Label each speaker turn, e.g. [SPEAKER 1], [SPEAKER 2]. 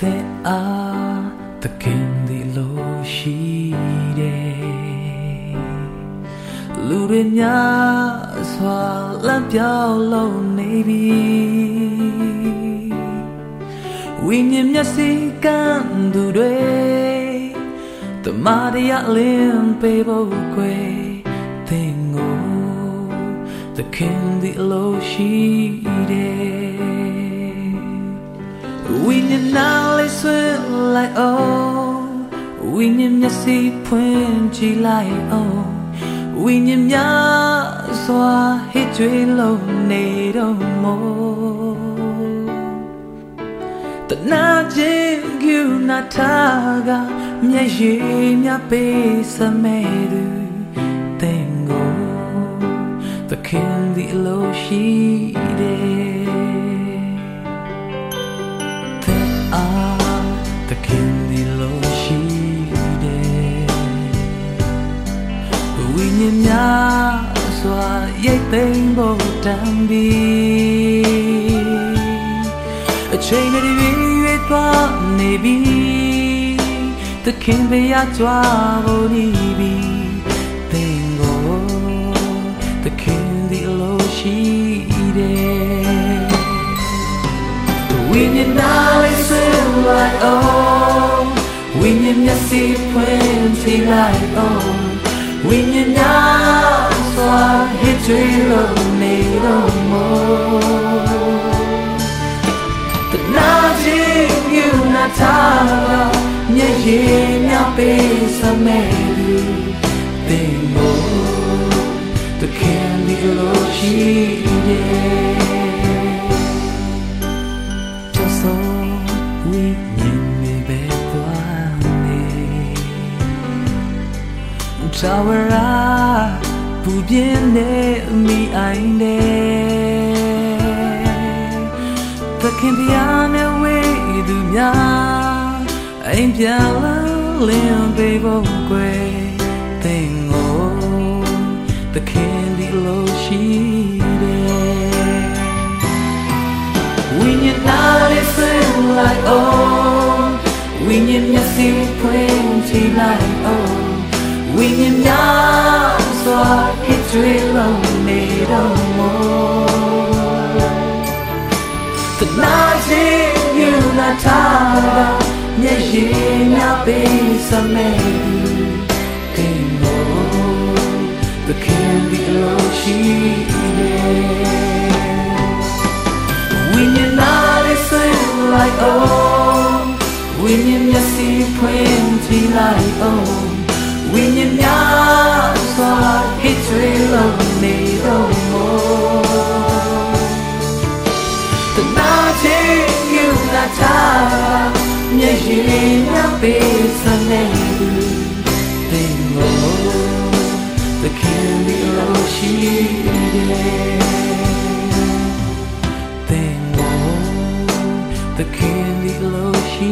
[SPEAKER 1] There are the king ဒီလိုရှိတယ်လူတွေများစွာလမ်းပြောင်းလုံးနေပြီဝိညာဉ်မျက်စိကန်းသူတွေတမရရလင်းပေးဖို့ခွေသင်ကို the king ဒီလိုရှိတယ် ဝိညာဉ်နာလေးဆွဲလိုက်အောင်ဝိညာဉ်မျက်စိဖွင့်ကြည့်လိုက်အောင်ဝိညာဉ်များစွာဟစ်ကြွေးလုံးနေတော့မို့တနာခြင်းကူနာတာကမျက်ရည်များပေးစမဲသူတင်ကိုသခင်ဒီလို are the king the lo shi de ဝိညာဉ်များစွာရိတ်သိမ်းဖို့တန်ပြီအချိန်တွေပြည့်ရွေးသွားနေပြီသခင်ဘုရားကြွားဖို့နေပြီသင်ကိုသခင်ဒီလိုရှိတယ်ဝိညာဉ်သားလေးဆွေးလိုက်အောင် ဝိညာဉ်မျက်စိဖွင့်ကြည့်လိုက်အောင်ဝိညာဉ်များစွာဟစ်ကြွေးလို့နေတော့မို့တနာခြင်းယူနာတာမျက်ရည်များပေးစမဲလူ ရှာဝရာပူပြင်းနဲ့အမိအိုင်တဲ့သခင်ပြားနဲ့ဝေးသူများအိမ်ပြန်လာလင်းပေးဖို့ကွယ်သင်ကိုသခင်ဒီလိုရှိတယ်ဝိညာဉ်နာလေးဆွေးလိုက်အောင်ဝိညာဉ်မျက်စိဖွင့်ကြည့်လိုက်အောင် ဝိညာဉ်များစွာဟစ်ကြွေးလုံးနေတော့မို့တနာချင်းယူလာတာမျက်ရည်များပေးစမဲကင်မို့ The candy glow she When you're not a swim like oh When you're messy twenty like oh When you're not so hit trail of me oh more The magic you not time မျက်ရည်များပေးစနေသူတင်ကို the candy low she Then the candy low she